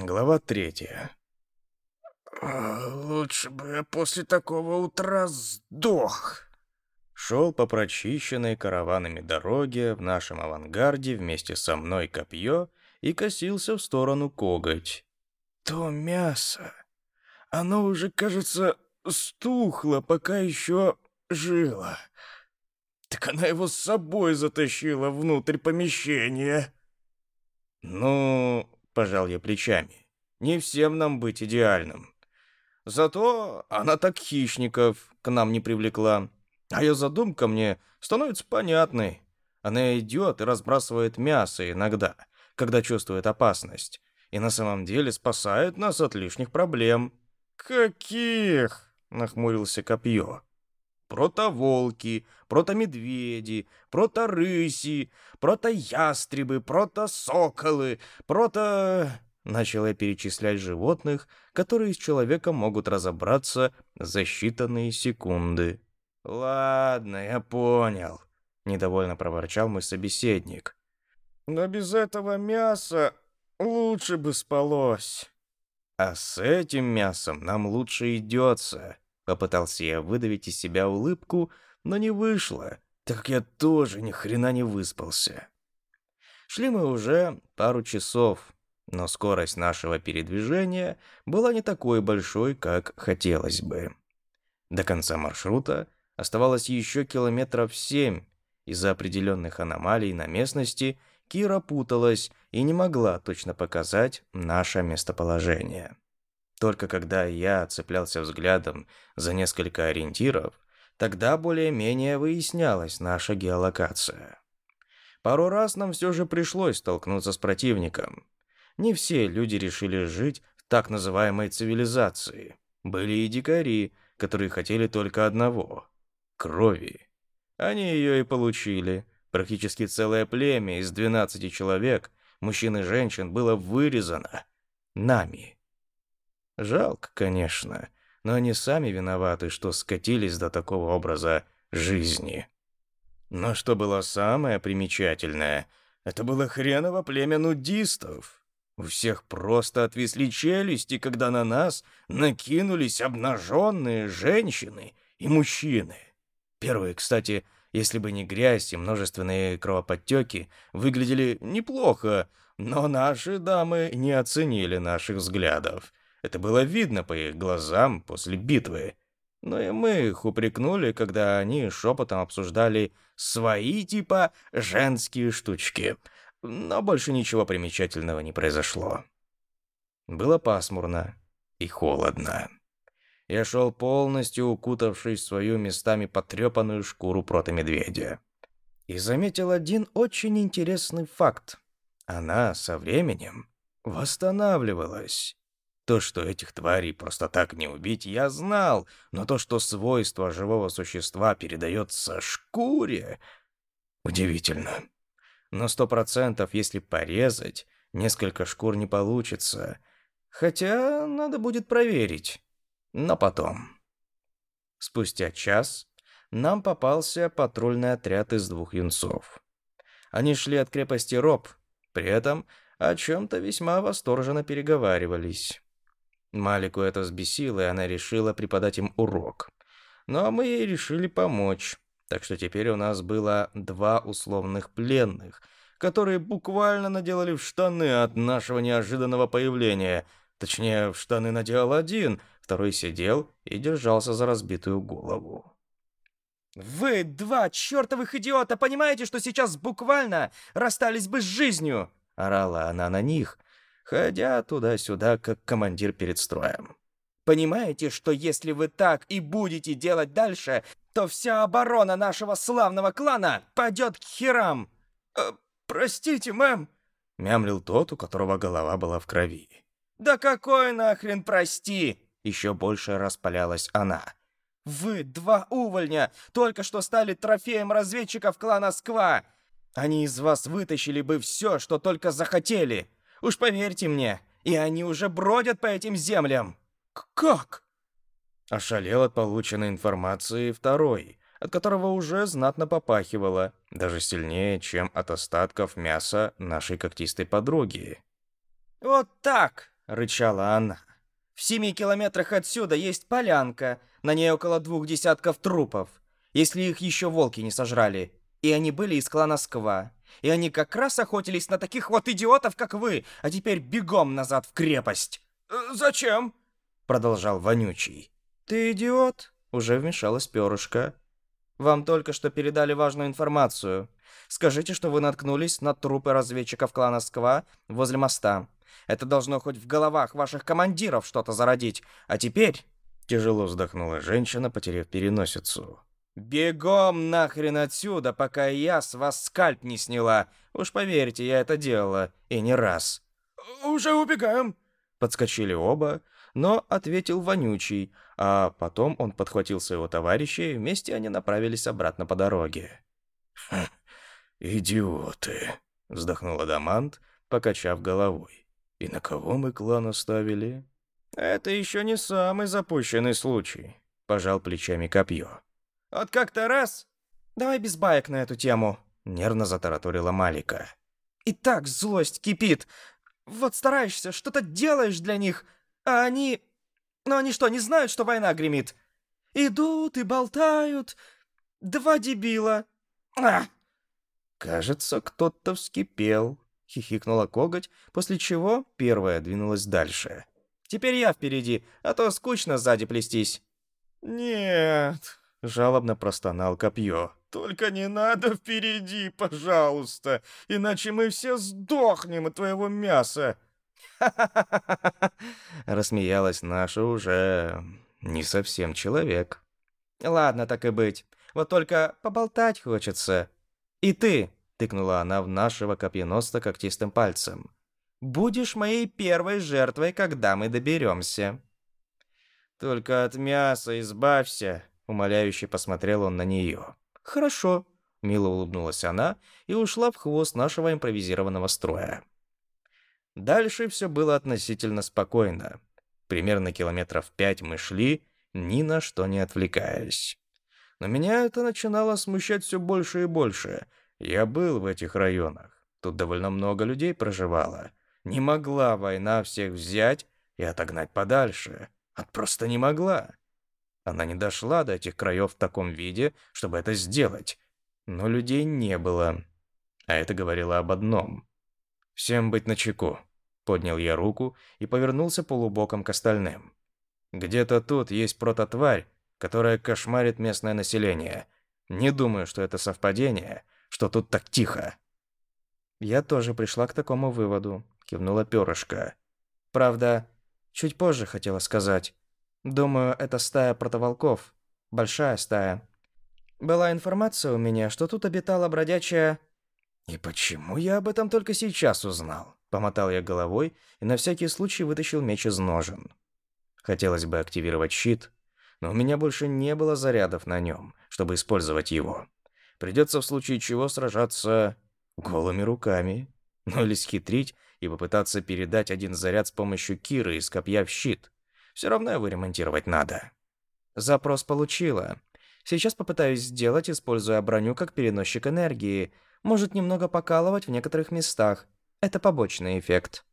Глава третья. А, «Лучше бы я после такого утра сдох!» Шел по прочищенной караванами дороге в нашем авангарде вместе со мной копье и косился в сторону коготь. «То мясо, оно уже, кажется, стухло, пока еще жило. Так она его с собой затащила внутрь помещения». «Ну, — пожал я плечами. «Не всем нам быть идеальным. Зато она так хищников к нам не привлекла. А ее задумка мне становится понятной. Она идет и разбрасывает мясо иногда, когда чувствует опасность. И на самом деле спасает нас от лишних проблем». «Каких?» — нахмурился копье протоволки, протомедведи, проторыси, протоястребы, протосоколы, прото... Начал я перечислять животных, которые с человеком могут разобраться за считанные секунды. «Ладно, я понял», — недовольно проворчал мой собеседник. «Но без этого мяса лучше бы спалось». «А с этим мясом нам лучше идется», Попытался я выдавить из себя улыбку, но не вышло, так как я тоже ни хрена не выспался. Шли мы уже пару часов, но скорость нашего передвижения была не такой большой, как хотелось бы. До конца маршрута оставалось еще километров семь. Из-за определенных аномалий на местности Кира путалась и не могла точно показать наше местоположение. Только когда я цеплялся взглядом за несколько ориентиров, тогда более-менее выяснялась наша геолокация. Пару раз нам все же пришлось столкнуться с противником. Не все люди решили жить в так называемой цивилизации. Были и дикари, которые хотели только одного — крови. Они ее и получили. Практически целое племя из 12 человек, мужчин и женщин, было вырезано нами. Жалко, конечно, но они сами виноваты, что скатились до такого образа жизни. Но что было самое примечательное, это было хреново племя нудистов. У всех просто отвисли челюсти, когда на нас накинулись обнаженные женщины и мужчины. Первые, кстати, если бы не грязь и множественные кровоподтеки, выглядели неплохо, но наши дамы не оценили наших взглядов. Это было видно по их глазам после битвы. Но и мы их упрекнули, когда они шепотом обсуждали свои типа женские штучки. Но больше ничего примечательного не произошло. Было пасмурно и холодно. Я шел полностью укутавшись в свою местами потрепанную шкуру протомедведя. И заметил один очень интересный факт. Она со временем восстанавливалась. То, что этих тварей просто так не убить, я знал, но то, что свойство живого существа передается шкуре... Удивительно. Но сто процентов, если порезать, несколько шкур не получится. Хотя надо будет проверить. Но потом. Спустя час нам попался патрульный отряд из двух юнцов. Они шли от крепости Роб, при этом о чем-то весьма восторженно переговаривались. Малику это взбесило, и она решила преподать им урок. А мы ей решили помочь. Так что теперь у нас было два условных пленных, которые буквально наделали в штаны от нашего неожиданного появления. Точнее, в штаны наделал один, второй сидел и держался за разбитую голову. «Вы, два чертовых идиота, понимаете, что сейчас буквально расстались бы с жизнью?» Орала она на них, ходя туда-сюда, как командир перед строем. «Понимаете, что если вы так и будете делать дальше, то вся оборона нашего славного клана пойдет к херам!» э, «Простите, мэм!» — мямлил тот, у которого голова была в крови. «Да какой нахрен прости!» — еще больше распалялась она. «Вы, два увольня, только что стали трофеем разведчиков клана Сква! Они из вас вытащили бы все, что только захотели!» Уж поверьте мне, и они уже бродят по этим землям. Как? Ошалел от полученной информации второй, от которого уже знатно попахивало, даже сильнее, чем от остатков мяса нашей когтистой подруги. Вот так, — рычала она. «В семи километрах отсюда есть полянка, на ней около двух десятков трупов, если их еще волки не сожрали. И они были из клана Сква. И они как раз охотились на таких вот идиотов, как вы, а теперь бегом назад в крепость». Э, «Зачем?» — продолжал Вонючий. «Ты идиот?» — уже вмешалась перышко. «Вам только что передали важную информацию. Скажите, что вы наткнулись на трупы разведчиков клана Сква возле моста. Это должно хоть в головах ваших командиров что-то зародить. А теперь...» Тяжело вздохнула женщина, потеряв переносицу. «Бегом нахрен отсюда, пока я с вас скальп не сняла. Уж поверьте, я это делала. И не раз». «Уже убегаем!» Подскочили оба, но ответил вонючий, а потом он подхватил своего товарища, и вместе они направились обратно по дороге. «Хм, идиоты!» — вздохнул Адамант, покачав головой. «И на кого мы клан оставили?» «Это еще не самый запущенный случай», — пожал плечами копье. «Вот как-то раз...» «Давай без баек на эту тему», — нервно затараторила Малика. «И так злость кипит. Вот стараешься, что-то делаешь для них, а они... Ну они что, не знают, что война гремит? Идут и болтают. Два дебила. А! Кажется, кто-то вскипел, хихикнула коготь, после чего первая двинулась дальше. Теперь я впереди, а то скучно сзади плестись. Нет, жалобно простонал копье. Только не надо впереди, пожалуйста, иначе мы все сдохнем от твоего мяса. Рассмеялась наша уже не совсем человек. Ладно, так и быть. Вот только поболтать хочется. И ты, тыкнула она в нашего копьеноста когтистым пальцем. Будешь моей первой жертвой, когда мы доберемся. Только от мяса избавься, умоляюще посмотрел он на нее. Хорошо, мило улыбнулась она и ушла в хвост нашего импровизированного строя. Дальше все было относительно спокойно. Примерно километров пять мы шли, ни на что не отвлекаясь. Но меня это начинало смущать все больше и больше. Я был в этих районах. Тут довольно много людей проживало. Не могла война всех взять и отогнать подальше. От просто не могла. Она не дошла до этих краев в таком виде, чтобы это сделать. Но людей не было. А это говорило об одном. Всем быть начеку. Поднял я руку и повернулся полубоком к остальным. Где-то тут есть прототварь, которая кошмарит местное население. Не думаю, что это совпадение, что тут так тихо. Я тоже пришла к такому выводу, кивнула перышко. Правда, чуть позже хотела сказать. Думаю, это стая протоволков. Большая стая. Была информация у меня, что тут обитала бродячая... И почему я об этом только сейчас узнал? Помотал я головой и на всякий случай вытащил меч из ножен. Хотелось бы активировать щит, но у меня больше не было зарядов на нем, чтобы использовать его. Придется в случае чего сражаться голыми руками. Ну или схитрить и попытаться передать один заряд с помощью Киры из копья в щит. Все равно его ремонтировать надо. Запрос получила. Сейчас попытаюсь сделать, используя броню как переносчик энергии. Может немного покалывать в некоторых местах, это побочный эффект.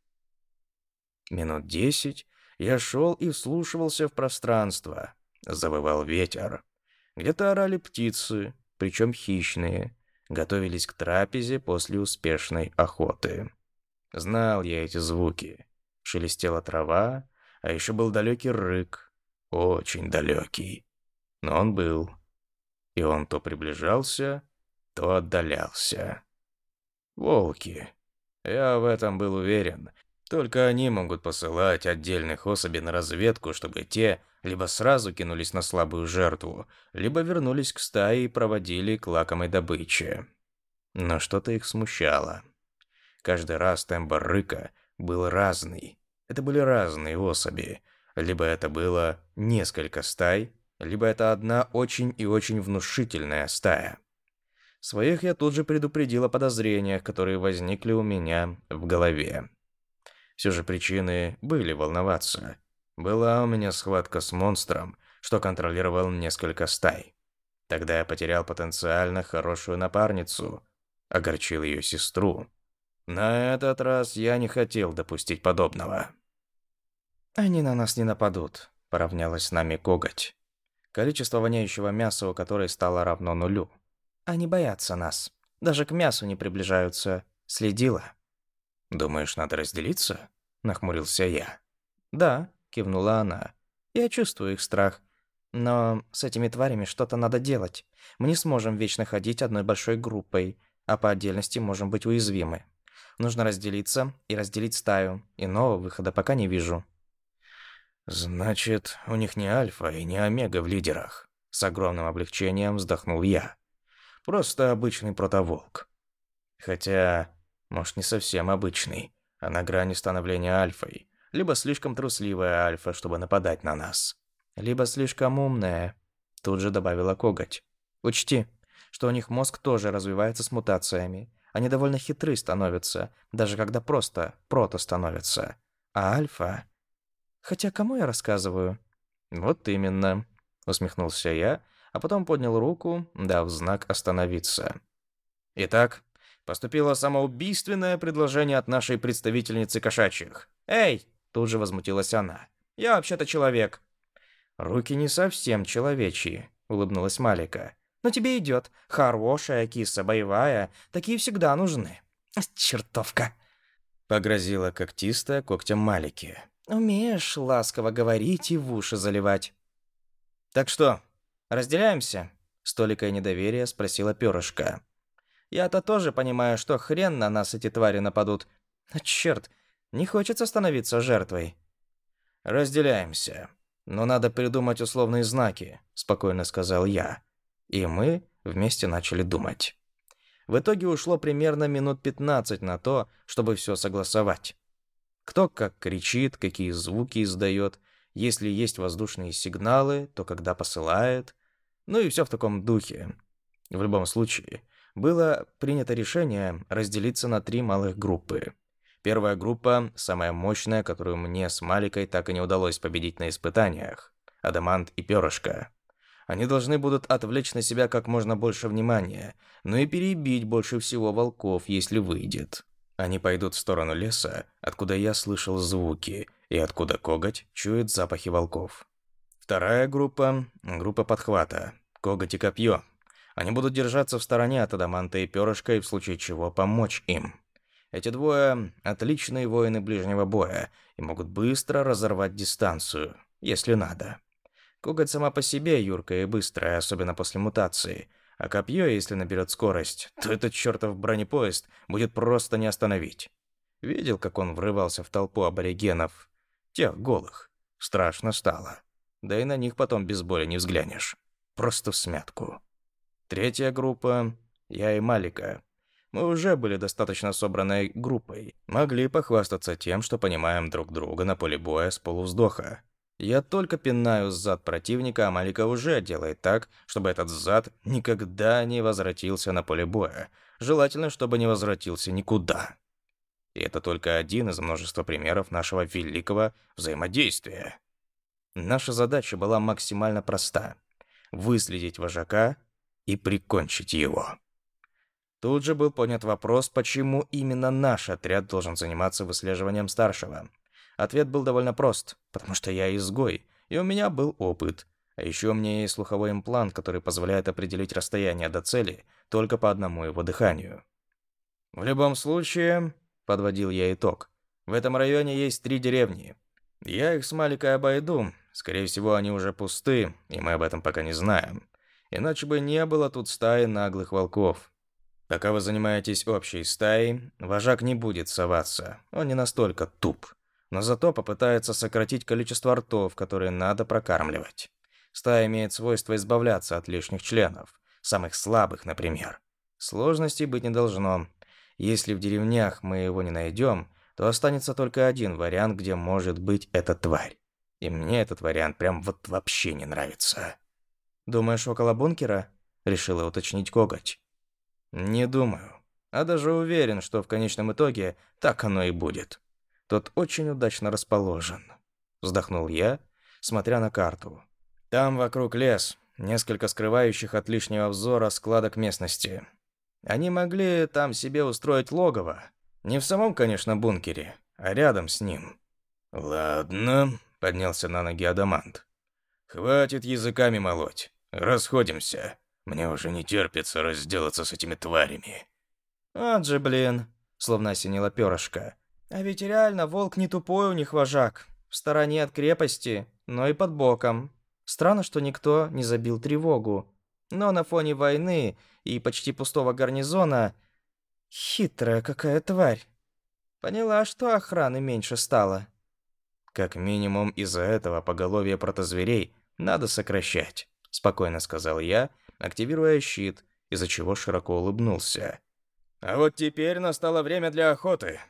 Минут десять я шел и вслушивался в пространство. Завывал ветер. Где-то орали птицы, причем хищные. Готовились к трапезе после успешной охоты. Знал я эти звуки. Шелестела трава, а еще был далекий рык. Очень далекий. Но он был. И он то приближался, то отдалялся. Волки. Я в этом был уверен. Только они могут посылать отдельных особей на разведку, чтобы те либо сразу кинулись на слабую жертву, либо вернулись к стае и проводили к лакомой добыче. Но что-то их смущало. Каждый раз тембр рыка был разный. Это были разные особи. Либо это было несколько стай, либо это одна очень и очень внушительная стая. Своих я тут же предупредил о подозрениях, которые возникли у меня в голове. Все же причины были волноваться. Была у меня схватка с монстром, что контролировал несколько стай. Тогда я потерял потенциально хорошую напарницу, огорчил ее сестру. На этот раз я не хотел допустить подобного. Они на нас не нападут, поравнялась с нами коготь. Количество воняющего мяса у которой стало равно нулю. Они боятся нас. Даже к мясу не приближаются. Следила. «Думаешь, надо разделиться?» — нахмурился я. «Да», — кивнула она. «Я чувствую их страх. Но с этими тварями что-то надо делать. Мы не сможем вечно ходить одной большой группой, а по отдельности можем быть уязвимы. Нужно разделиться и разделить стаю. Иного выхода пока не вижу». «Значит, у них не альфа и не омега в лидерах», — с огромным облегчением вздохнул я. «Просто обычный протоволк. Хотя, может, не совсем обычный, а на грани становления альфой. Либо слишком трусливая альфа, чтобы нападать на нас. Либо слишком умная», — тут же добавила коготь. «Учти, что у них мозг тоже развивается с мутациями. Они довольно хитры становятся, даже когда просто прото становятся. А альфа Хотя кому я рассказываю? Вот именно, усмехнулся я, а потом поднял руку, дав знак остановиться. Итак, поступило самоубийственное предложение от нашей представительницы кошачьих. Эй, тут же возмутилась она. Я вообще-то человек. Руки не совсем человечьи, улыбнулась Малика. Но тебе идет. Хорошая киса, боевая. Такие всегда нужны. Чертовка. Погрозила когтистая когтем Малики. Умеешь ласково говорить и в уши заливать. Так что, разделяемся? С толикой недоверия спросила перышко. Я-то тоже понимаю, что хрен на нас эти твари нападут. А черт, не хочется становиться жертвой. Разделяемся. Но надо придумать условные знаки, спокойно сказал я. И мы вместе начали думать. В итоге ушло примерно минут 15 на то, чтобы все согласовать. Кто как кричит, какие звуки издает, если есть воздушные сигналы, то когда посылает. Ну и все в таком духе. В любом случае, было принято решение разделиться на три малых группы. Первая группа, самая мощная, которую мне с Маликой так и не удалось победить на испытаниях. Адамант и Перышко. Они должны будут отвлечь на себя как можно больше внимания, но и перебить больше всего волков, если выйдет. Они пойдут в сторону леса, откуда я слышал звуки, и откуда коготь чует запахи волков. Вторая группа — группа подхвата. Коготь и копье. Они будут держаться в стороне от Адаманта и Перышка и в случае чего помочь им. Эти двое — отличные воины ближнего боя и могут быстро разорвать дистанцию, если надо. Коготь сама по себе юркая и быстрая, особенно после мутации — а копье, если наберет скорость, то этот чертов бронепоезд будет просто не остановить. Видел, как он врывался в толпу аборигенов, тех голых. Страшно стало. Да и на них потом без боли не взглянешь. Просто в смятку. Третья группа — я и Малика. Мы уже были достаточно собранной группой. Могли похвастаться тем, что понимаем друг друга на поле боя с полувздоха. Я только пинаю зад противника, а Малика уже делает так, чтобы этот зад никогда не возвратился на поле боя. Желательно, чтобы не возвратился никуда. И это только один из множества примеров нашего великого взаимодействия. Наша задача была максимально проста — выследить вожака и прикончить его. Тут же был понят вопрос, почему именно наш отряд должен заниматься выслеживанием старшего. Ответ был довольно прост, потому что я изгой, и у меня был опыт. А еще у меня есть слуховой имплант, который позволяет определить расстояние до цели только по одному его дыханию. В любом случае, подводил я итог, в этом районе есть три деревни. Я их с Маликой обойду. Скорее всего, они уже пусты, и мы об этом пока не знаем. Иначе бы не было тут стаи наглых волков. Пока вы занимаетесь общей стаей, вожак не будет соваться. Он не настолько туп но зато попытается сократить количество ртов, которые надо прокармливать. Стая имеет свойство избавляться от лишних членов, самых слабых, например. Сложностей быть не должно. Если в деревнях мы его не найдем, то останется только один вариант, где может быть эта тварь. И мне этот вариант прям вот вообще не нравится. «Думаешь, около бункера?» — решила уточнить коготь. «Не думаю. А даже уверен, что в конечном итоге так оно и будет. Тот очень удачно расположен. Вздохнул я, смотря на карту. Там вокруг лес, несколько скрывающих от лишнего взора складок местности. Они могли там себе устроить логово. Не в самом, конечно, бункере, а рядом с ним. Ладно, поднялся на ноги Адамант. Хватит языками молоть. Расходимся. Мне уже не терпится разделаться с этими тварями. «Вот же, блин!» — словно осенила перышко. «А ведь реально волк не тупой у них вожак. В стороне от крепости, но и под боком. Странно, что никто не забил тревогу. Но на фоне войны и почти пустого гарнизона... Хитрая какая тварь. Поняла, что охраны меньше стало. Как минимум из-за этого поголовье протозверей надо сокращать, спокойно сказал я, активируя щит, из-за чего широко улыбнулся. А вот теперь настало время для охоты.